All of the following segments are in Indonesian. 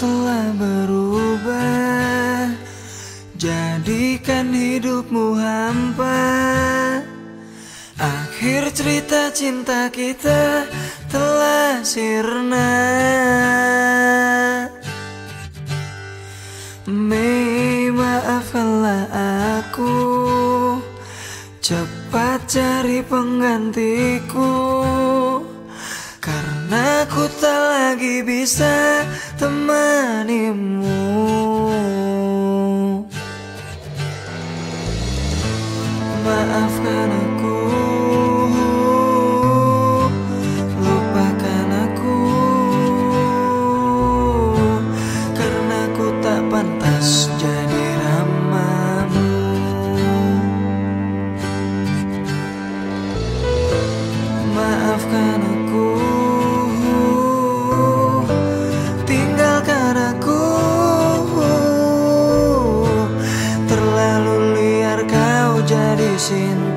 telah berubah. Jadikan hidupmu hampa. Akhir cerita cinta kita telah sirna. Mei maafkanlah aku. Cepat cari penggantiku. Karena ku tak lagi bisa the money terlalu liar kau jadi sin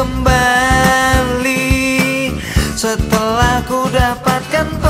kembali. Setelah ku dapatkan